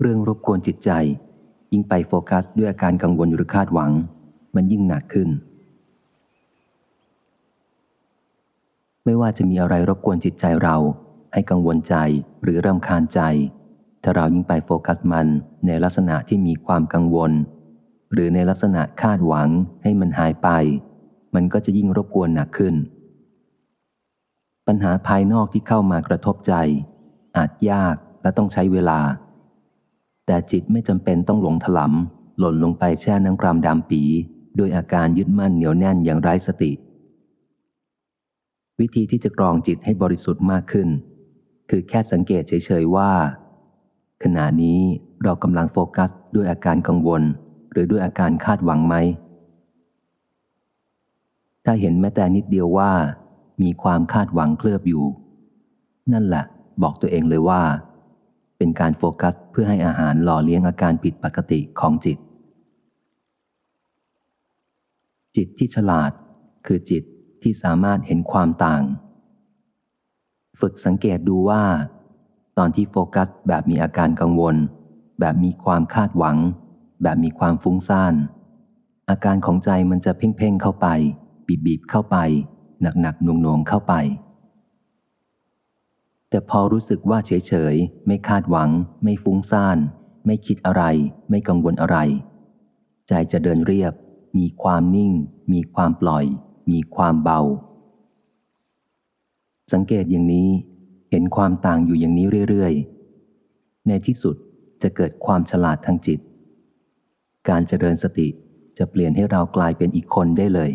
เรื่องรบกวนจิตใจ ยิ่งไปโฟกัสด้วยอาการกังวลหรือคาดหวัง มันยิ่งหนักขึ้น ไม่ว่าจะมีอะไรรบกวนจิตใจเรา ให้กังวลใจหรือรำคาญใจ ถ้าเรายิ่งไปโฟกัสมันในลักษณะที่มีความกังวล หรือในลักษณะคาดหวังให้มันหายไป มันก็จะยิ่งรบกวนหนักขึ้น ปัญหาภายนอกที่เข้ามากระทบใจ อาจยากและต้องใช้เวลา แต่จิตไม่จำเป็นต้องหลงถลำหล่นลงไปแช่น้ำกรามดำปีด้วยอาการยึดมั่นเหนียวแน่นอย่างไร้สติ วิธีที่จะกรองจิตให้บริสุทธิ์มากขึ้น คือแค่สังเกตเฉยๆว่า ขณะนี้เรากำลังโฟกัสด้วยอาการกังวล หรือด้วยอาการคาดหวังไหม ถ้าเห็นแม้แต่นิดเดียวว่า มีความคาดหวังเคลือบอยู่ นั่นแหละ บอกตัวเองเลยว่า เป็นการโฟกัสเพื่อให้อาหารหล่อเลี้ยงอาการผิดปกติของจิต จิตที่ฉลาด คือจิตที่สามารถเห็นความต่าง ฝึกสังเกตดูว่า ตอนที่โฟกัสแบบมีอาการกังวล แบบมีความคาดหวัง แบบมีความฟุ้งซ่าน อาการของใจมันจะเพ่งเพ่งเข้าไป บีบบีบเข้าไป หนักหนักหน่วงหน่วงเข้าไป แต่พอรู้สึกว่าเฉยเฉยไม่คาดหวัง ไม่ฟุ้งซ่าน ไม่คิดอะไร ไม่กังวลอะไร ใจจะเดินเรียบ มีความนิ่ง มีความปล่อย มีความเบา สังเกตอย่างนี้เห็นความต่างอยู่อย่างนี้เรื่อยๆ ในที่สุดจะเกิดความฉลาดทางจิต การเจริญสติจะเปลี่ยนให้เรากลายเป็นอีกคนได้เลย